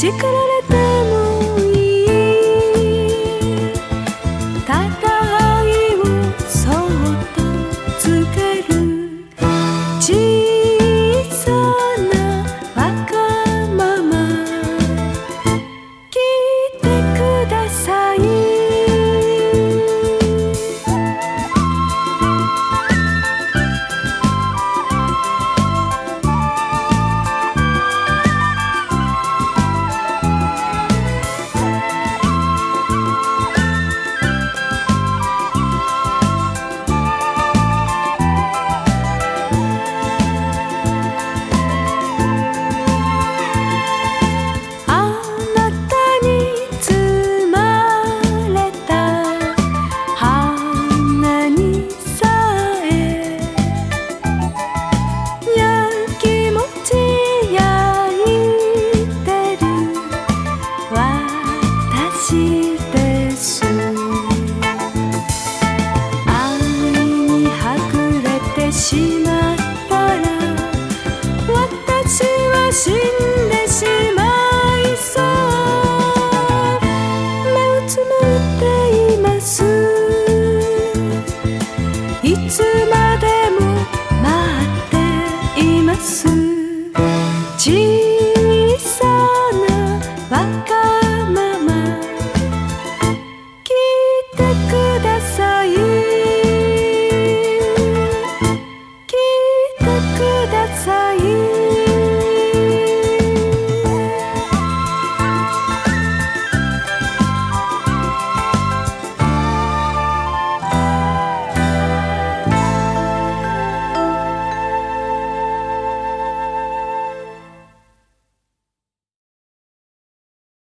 叱られたつまでも待っています」